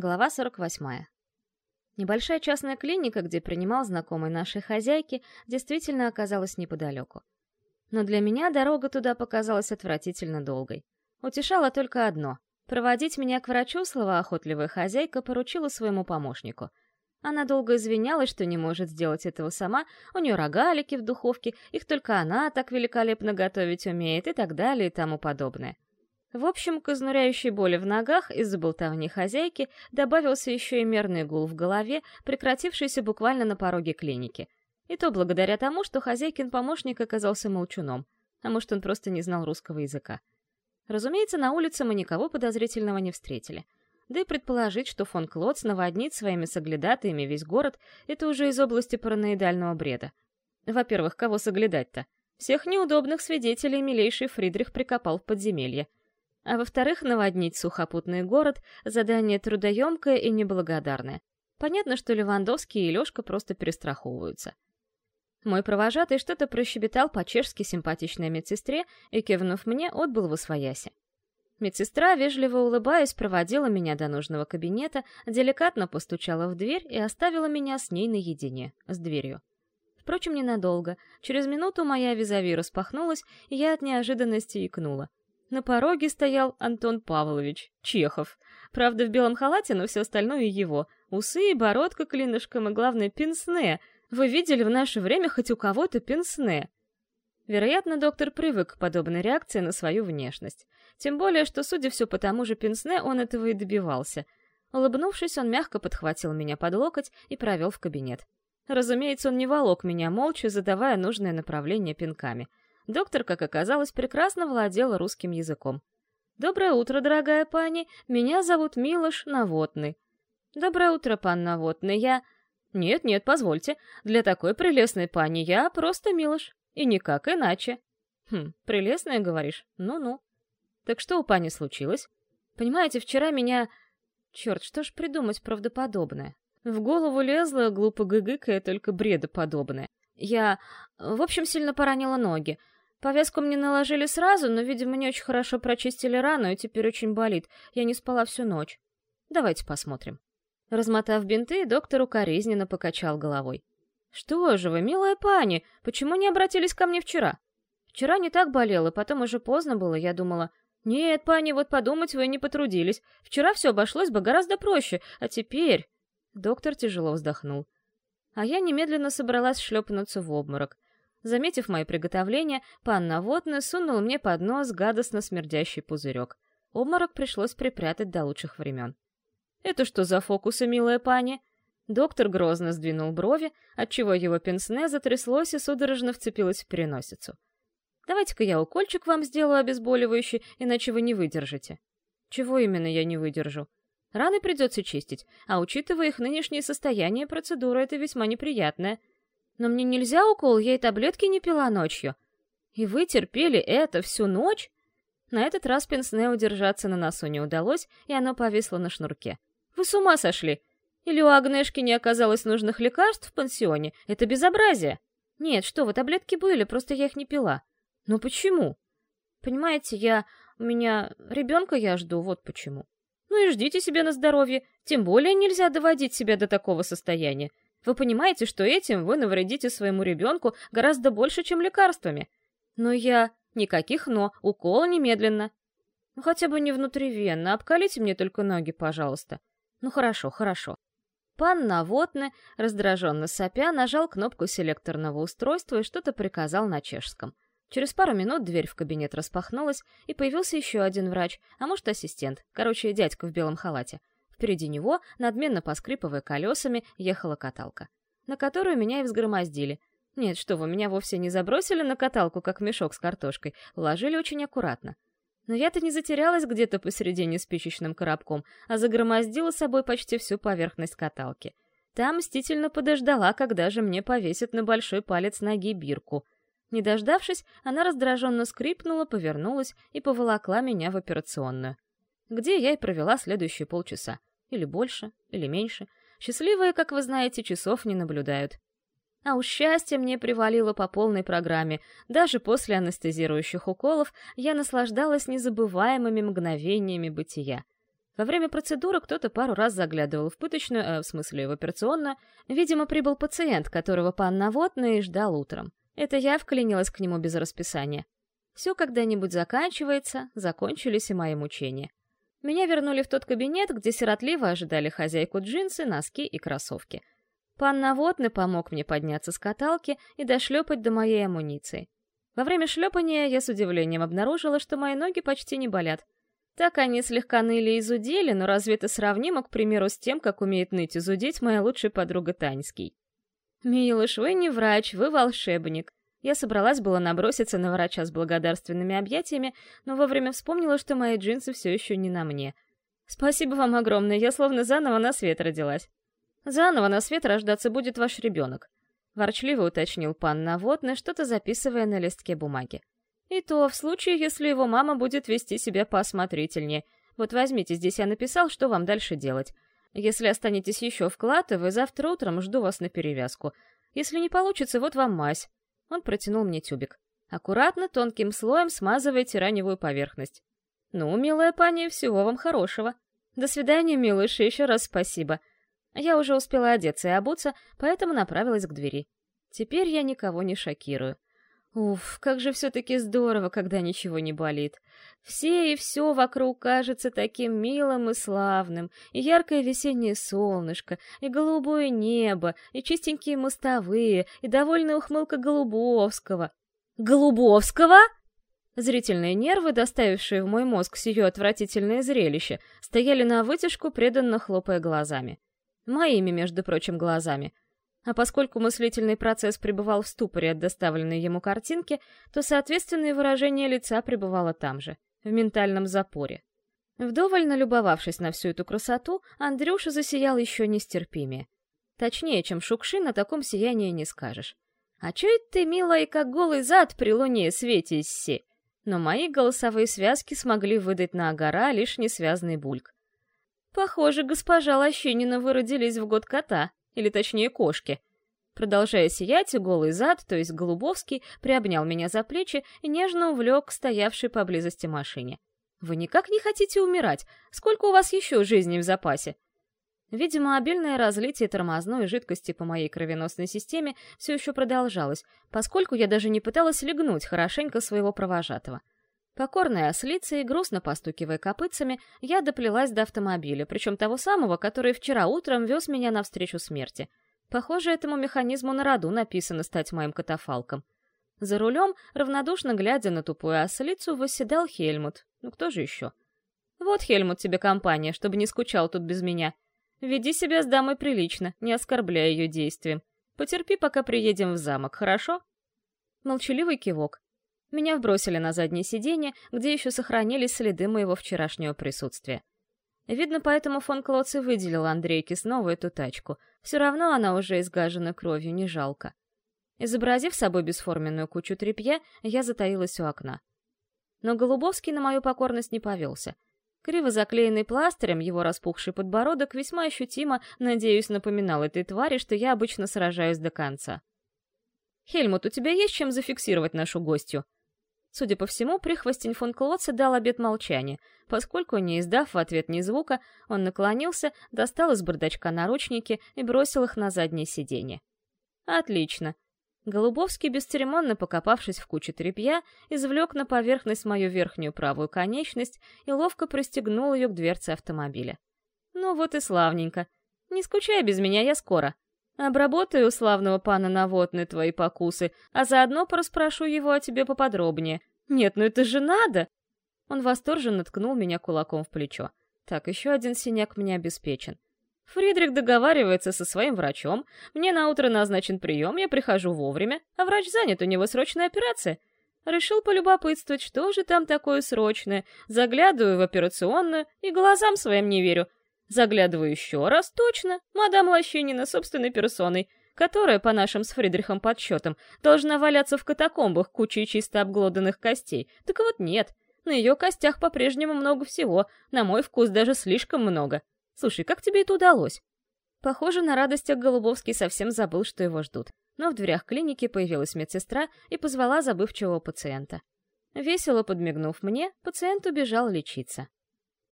Глава 48. Небольшая частная клиника, где принимал знакомый нашей хозяйки, действительно оказалась неподалеку. Но для меня дорога туда показалась отвратительно долгой. Утешало только одно — проводить меня к врачу словоохотливая хозяйка поручила своему помощнику. Она долго извинялась, что не может сделать этого сама, у нее рогалики в духовке, их только она так великолепно готовить умеет и так далее и тому подобное. В общем, к изнуряющей боли в ногах из-за болтовни хозяйки добавился еще и мерный гул в голове, прекратившийся буквально на пороге клиники. И то благодаря тому, что хозяйкин помощник оказался молчуном, а может, он просто не знал русского языка. Разумеется, на улице мы никого подозрительного не встретили. Да и предположить, что фон Клотс наводнит своими соглядатаями весь город, это уже из области параноидального бреда. Во-первых, кого соглядать-то? Всех неудобных свидетелей милейший Фридрих прикопал в подземелье — а во-вторых, наводнить сухопутный город — задание трудоемкое и неблагодарное. Понятно, что Левандовский и Лёшка просто перестраховываются. Мой провожатый что-то прощебетал по-чешски симпатичной медсестре и, кивнув мне, отбыл в освояси. Медсестра, вежливо улыбаясь, проводила меня до нужного кабинета, деликатно постучала в дверь и оставила меня с ней наедине, с дверью. Впрочем, ненадолго. Через минуту моя визави распахнулась, и я от неожиданности икнула. На пороге стоял Антон Павлович, Чехов. Правда, в белом халате, но все остальное его. Усы, бородка клинышком и, главное, пенсне. Вы видели в наше время хоть у кого-то пенсне? Вероятно, доктор привык к подобной реакции на свою внешность. Тем более, что, судя все по тому же пенсне, он этого и добивался. Улыбнувшись, он мягко подхватил меня под локоть и провел в кабинет. Разумеется, он не волок меня молча, задавая нужное направление пинками — Доктор, как оказалось, прекрасно владел русским языком. «Доброе утро, дорогая пани. Меня зовут Милош Наводный». «Доброе утро, пан Наводный. Я...» «Нет-нет, позвольте. Для такой прелестной пани я просто Милош. И никак иначе». «Хм, прелестная, говоришь? Ну-ну». «Так что у пани случилось?» «Понимаете, вчера меня...» Черт, что ж придумать правдоподобное? В голову лезло, глупо гыгыкая, только бредоподобное. Я, в общем, сильно поранила ноги. Повязку мне наложили сразу, но, видимо, не очень хорошо прочистили рану, и теперь очень болит. Я не спала всю ночь. Давайте посмотрим. Размотав бинты, доктор укоризненно покачал головой. «Что же вы, милая пани, почему не обратились ко мне вчера?» «Вчера не так болело, потом уже поздно было, я думала...» «Нет, пани, вот подумать вы не потрудились. Вчера все обошлось бы гораздо проще, а теперь...» Доктор тяжело вздохнул. А я немедленно собралась шлепнуться в обморок. Заметив мои приготовления, пан Наводный сунул мне под нос гадостно смердящий пузырек. Обморок пришлось припрятать до лучших времен. «Это что за фокусы, милая пани?» Доктор грозно сдвинул брови, отчего его пенсне затряслось и судорожно вцепилось в переносицу. «Давайте-ка я укольчик вам сделаю обезболивающий, иначе вы не выдержите». «Чего именно я не выдержу?» «Раны придется чистить, а учитывая их нынешнее состояние, процедура эта весьма неприятная. Но мне нельзя укол, я и таблетки не пила ночью. И вы терпели это всю ночь? На этот раз пенсне удержаться на носу не удалось, и оно повисло на шнурке. Вы с ума сошли? Или у Агнешки не оказалось нужных лекарств в пансионе? Это безобразие. Нет, что вы, таблетки были, просто я их не пила. Но почему? Понимаете, я... У меня... Ребенка я жду, вот почему. Ну и ждите себе на здоровье. Тем более нельзя доводить себя до такого состояния. Вы понимаете, что этим вы навредите своему ребенку гораздо больше, чем лекарствами. Но я... Никаких «но», укол немедленно. Ну хотя бы не внутривенно, обкалите мне только ноги, пожалуйста. Ну хорошо, хорошо. Пан Навотне, раздраженно сопя, нажал кнопку селекторного устройства и что-то приказал на чешском. Через пару минут дверь в кабинет распахнулась, и появился еще один врач, а может ассистент, короче, дядька в белом халате. Впереди него, надменно поскрипывая колесами, ехала каталка, на которую меня и взгромоздили. Нет, что вы, меня вовсе не забросили на каталку, как мешок с картошкой, уложили очень аккуратно. Но я-то не затерялась где-то посередине спичечным коробком, а загромоздила собой почти всю поверхность каталки. Там мстительно подождала, когда же мне повесят на большой палец ноги бирку. Не дождавшись, она раздраженно скрипнула, повернулась и поволокла меня в операционную, где я и провела следующие полчаса. Или больше, или меньше. Счастливые, как вы знаете, часов не наблюдают. А уж счастье мне привалило по полной программе. Даже после анестезирующих уколов я наслаждалась незабываемыми мгновениями бытия. Во время процедуры кто-то пару раз заглядывал в пыточную, э, в смысле в операционную. Видимо, прибыл пациент, которого пан Наводный ждал утром. Это я вклинилась к нему без расписания. Все когда-нибудь заканчивается, закончились и мои мучения. Меня вернули в тот кабинет, где сиротливо ожидали хозяйку джинсы, носки и кроссовки. Пан Наводный помог мне подняться с каталки и дошлепать до моей амуниции. Во время шлепания я с удивлением обнаружила, что мои ноги почти не болят. Так они слегка ныли и зудели, но разве это сравнимо, к примеру, с тем, как умеет ныть и зудеть моя лучшая подруга Таньский? «Милыш, вы не врач, вы волшебник. Я собралась было наброситься на врача с благодарственными объятиями, но вовремя вспомнила, что мои джинсы все еще не на мне. Спасибо вам огромное, я словно заново на свет родилась. Заново на свет рождаться будет ваш ребенок. Ворчливо уточнил пан Наводный, что-то записывая на листке бумаги. И то в случае, если его мама будет вести себя поосмотрительнее. Вот возьмите, здесь я написал, что вам дальше делать. Если останетесь еще в Клатово, завтра утром жду вас на перевязку. Если не получится, вот вам мазь. Он протянул мне тюбик. Аккуратно, тонким слоем смазывайте раневую поверхность. Ну, милая пани, всего вам хорошего. До свидания, милыш, еще раз спасибо. Я уже успела одеться и обуться, поэтому направилась к двери. Теперь я никого не шокирую. Уф, как же все-таки здорово, когда ничего не болит. Все и все вокруг кажется таким милым и славным, и яркое весеннее солнышко, и голубое небо, и чистенькие мостовые, и довольная ухмылка Голубовского. Голубовского? Зрительные нервы, доставившие в мой мозг сие отвратительное зрелище, стояли на вытяжку, преданно хлопая глазами. Моими, между прочим, глазами — а поскольку мыслительный процесс пребывал в ступоре от доставленной ему картинки, то соответственное выражение лица пребывало там же, в ментальном запоре. Вдоволь налюбовавшись на всю эту красоту, Андрюша засиял еще нестерпимее. Точнее, чем Шукши, на таком сиянии не скажешь. А чё это ты, милая, как голый зад при луне свете си? Но мои голосовые связки смогли выдать на агора лишь несвязный бульк. Похоже, госпожа Лощинина вы родились в год кота или точнее кошки. Продолжая сиять, голый зад, то есть Голубовский, приобнял меня за плечи и нежно увлек к стоявшей поблизости машине. «Вы никак не хотите умирать? Сколько у вас еще жизней в запасе?» Видимо, обильное разлитие тормозной жидкости по моей кровеносной системе все еще продолжалось, поскольку я даже не пыталась легнуть хорошенько своего провожатого. Покорная ослица и грустно постукивая копытцами, я доплелась до автомобиля, причем того самого, который вчера утром вез меня навстречу смерти. Похоже, этому механизму на роду написано стать моим катафалком. За рулем, равнодушно глядя на тупую ослицу, восседал Хельмут. Ну кто же еще? Вот, Хельмут, тебе компания, чтобы не скучал тут без меня. Веди себя с дамой прилично, не оскорбляя ее действием. Потерпи, пока приедем в замок, хорошо? Молчаливый кивок. Меня вбросили на заднее сиденье, где еще сохранились следы моего вчерашнего присутствия. Видно, поэтому фон Клоц и выделил Андрейке снова эту тачку. Все равно она уже изгажена кровью, не жалко. Изобразив собой бесформенную кучу тряпья, я затаилась у окна. Но Голубовский на мою покорность не повелся. Криво заклеенный пластырем, его распухший подбородок весьма ощутимо, надеюсь, напоминал этой твари, что я обычно сражаюсь до конца. «Хельмут, у тебя есть чем зафиксировать нашу гостью?» Судя по всему, прихвостень фон Клотца дал обет молчания, поскольку, не издав в ответ ни звука, он наклонился, достал из бардачка наручники и бросил их на заднее сиденье. «Отлично». Голубовский, бесцеремонно покопавшись в куче тряпья, извлек на поверхность мою верхнюю правую конечность и ловко пристегнул ее к дверце автомобиля. «Ну вот и славненько. Не скучай без меня, я скоро. Обработаю славного пана Наводны твои покусы, а заодно порасспрошу его о тебе поподробнее. Нет, ну это же надо!» Он восторженно ткнул меня кулаком в плечо. Так, еще один синяк мне обеспечен. Фридрих договаривается со своим врачом, мне на утро назначен прием, я прихожу вовремя, а врач занят, у него срочная операция. Решил полюбопытствовать, что же там такое срочное. Заглядываю в операционную и глазам своим не верю. Заглядываю еще раз, точно, мадам Лощинина собственной персоной, которая, по нашим с Фридрихом подсчетам, должна валяться в катакомбах кучей чисто обглоданных костей. Так вот нет, на ее костях по-прежнему много всего, на мой вкус даже слишком много. Слушай, как тебе это удалось? Похоже, на радостях Голубовский совсем забыл, что его ждут. Но в дверях клиники появилась медсестра и позвала забывчивого пациента. Весело подмигнув мне, пациент убежал лечиться.